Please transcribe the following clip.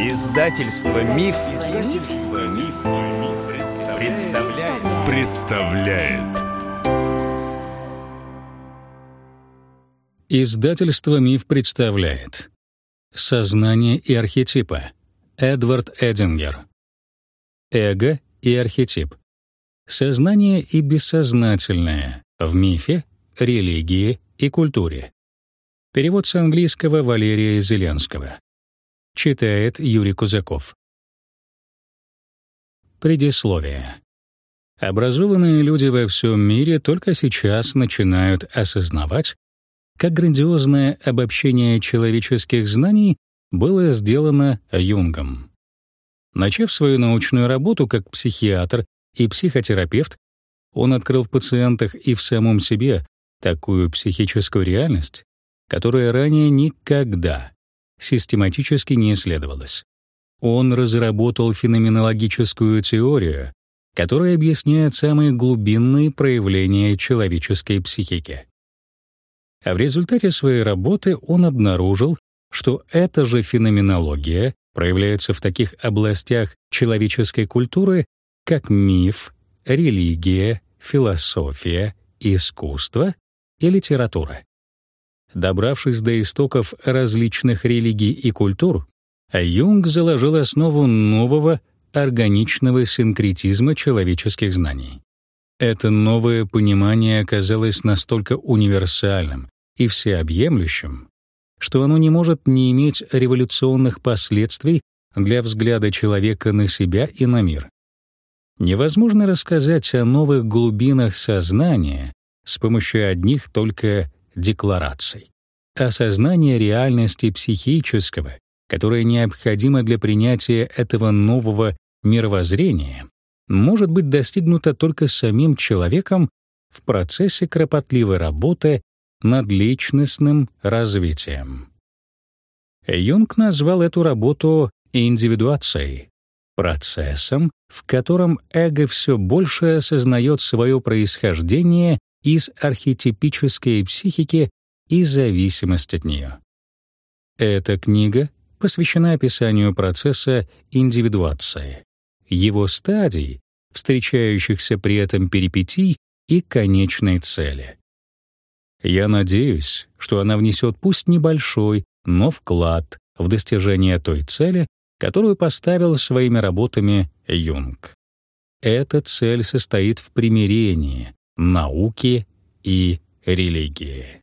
Издательство Миф, Издательство Миф, представляет. представляет. Издательство Миф представляет. Сознание и архетипы. Эдвард Эдингер. Эго и архетип. Сознание и бессознательное в мифе, религии и культуре. Перевод с английского Валерия Зеленского. Читает Юрий Кузаков. Предисловие. Образованные люди во всем мире только сейчас начинают осознавать, как грандиозное обобщение человеческих знаний было сделано Юнгом. Начав свою научную работу как психиатр и психотерапевт, он открыл в пациентах и в самом себе такую психическую реальность, которая ранее никогда систематически не исследовалась. Он разработал феноменологическую теорию, которая объясняет самые глубинные проявления человеческой психики. А в результате своей работы он обнаружил, что эта же феноменология проявляется в таких областях человеческой культуры, как миф, религия, философия, искусство и литература. Добравшись до истоков различных религий и культур, Юнг заложил основу нового органичного синкретизма человеческих знаний. Это новое понимание оказалось настолько универсальным и всеобъемлющим, что оно не может не иметь революционных последствий для взгляда человека на себя и на мир. Невозможно рассказать о новых глубинах сознания с помощью одних только деклараций. Осознание реальности психического, которое необходимо для принятия этого нового мировоззрения, может быть достигнуто только самим человеком в процессе кропотливой работы над личностным развитием. Юнг назвал эту работу индивидуацией, процессом, в котором эго все больше осознает свое происхождение из архетипической психики и зависимость от нее. Эта книга посвящена описанию процесса индивидуации, его стадий, встречающихся при этом перипетий и конечной цели. Я надеюсь, что она внесет пусть небольшой, но вклад в достижение той цели, которую поставил своими работами Юнг. Эта цель состоит в примирении науки и религии.